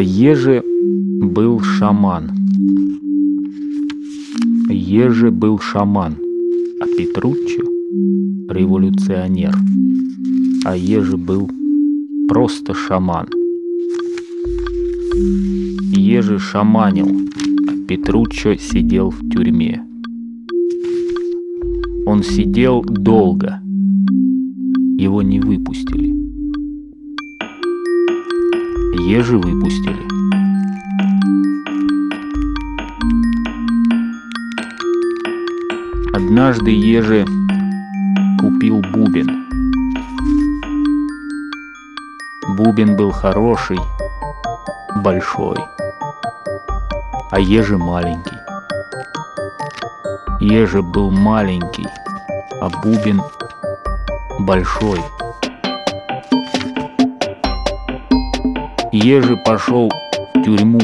Еже был шаман. Еже был шаман, а Петруччо — революционер. А Еже был просто шаман. Еже шаманил, а Петруччо сидел в тюрьме. Он сидел долго. Его не выпустили. Ежи выпустили. Однажды Ежи купил бубен. Бубен был хороший, большой, а Ежи маленький. Ежи был маленький, а бубен большой. Ежи пошел в тюрьму.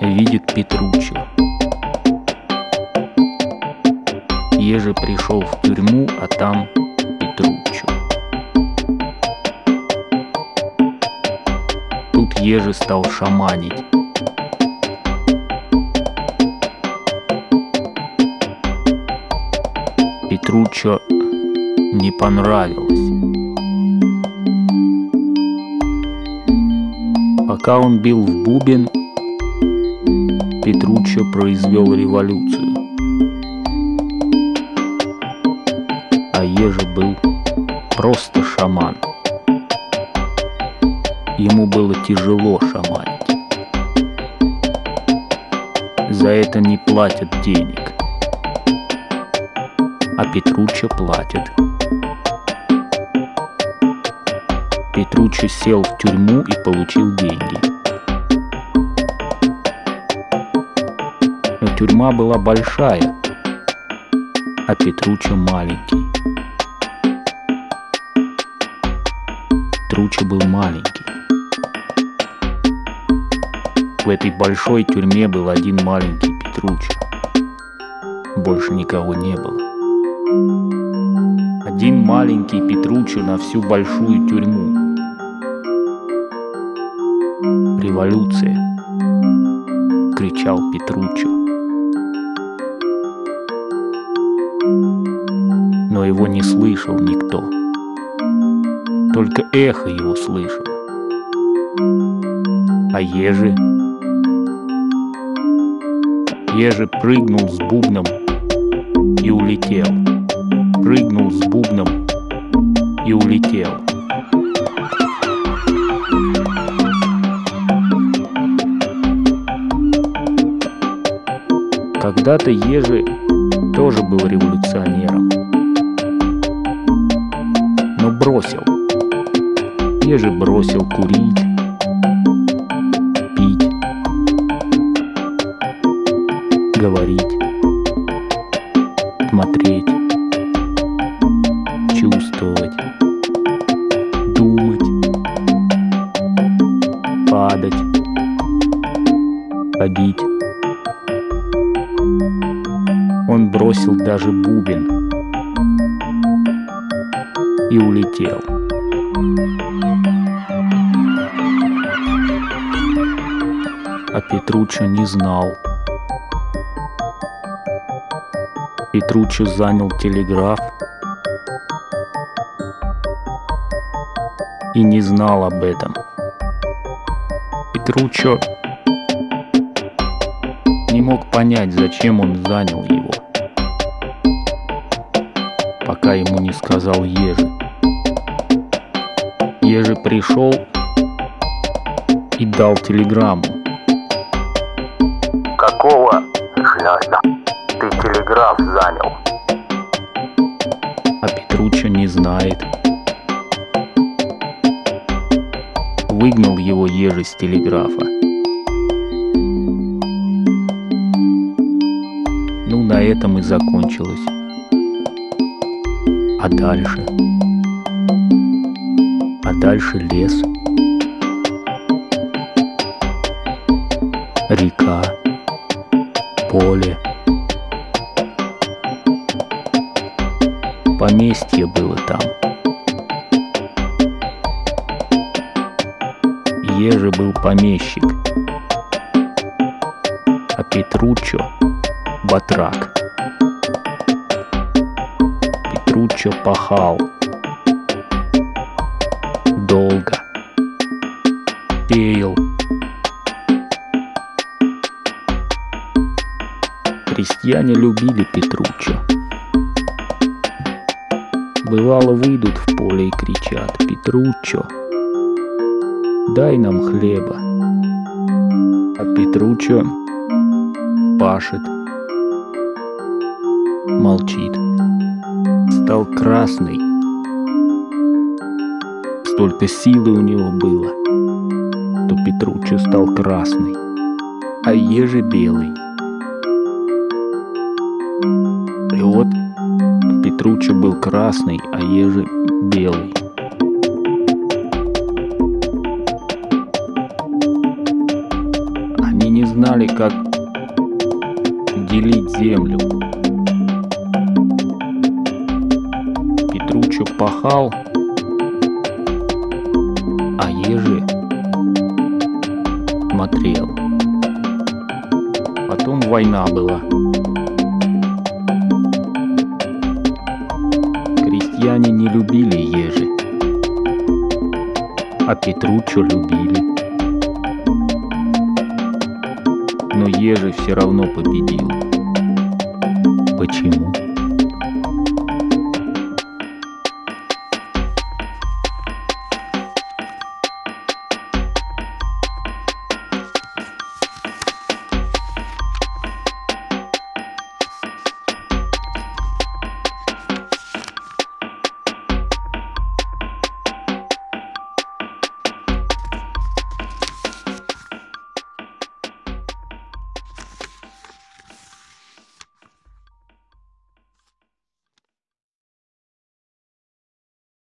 Видит Петруччо. Ежи пришел в тюрьму, а там Петруччо. Тут Ежи стал шаманить. Петруччо не понравилось. Пока он бил в бубен, Петруччо произвел революцию. А Ежи был просто шаман. Ему было тяжело шаманить. За это не платят денег. А Петруччо платит. Петруччо сел в тюрьму и получил деньги. Но тюрьма была большая, а Петруччо маленький. Петруччо был маленький. В этой большой тюрьме был один маленький Петруччо. Больше никого не было. Один маленький Петруччо на всю большую тюрьму. Революция! кричал Петруччо. Но его не слышал никто. Только эхо его слышал. А ежи? Ежи прыгнул с бубном и улетел. Прыгнул с бубном и улетел. Когда-то Ежи тоже был революционером, но бросил. Ежи бросил курить, пить, говорить, смотреть, чувствовать, думать, падать, ходить. Бросил даже бубен и улетел. А Петруччо не знал. Петруччо занял телеграф и не знал об этом. Петруччо не мог понять, зачем он занял его, пока ему не сказал Ежи. Ежи пришел и дал телеграмму. Какого хляда ты телеграф занял? а Петруччо не знает. Выгнал его ежи с телеграфа. Ну, на этом и закончилось. А дальше? А дальше лес. Река. Поле. Поместье было там. Ежи был помещик, а Петруччо – батрак. Петруччо пахал долго, сеял, Крестьяне любили Петруччо. Бывало, выйдут в поле и кричат «Петруччо, дай нам хлеба». А Петруччо пашет, молчит. Стал красный. Столько силы у него было, что Петруччо стал красный, а Ежи белый. И вот Петруччо был красный, а Ежи белый. Они не знали, как делить землю. Петруччо пахал, а Ежи смотрел. Потом война была. Крестьяне не любили ежи, а Петруччо любили. Но ежи все равно победил. Почему?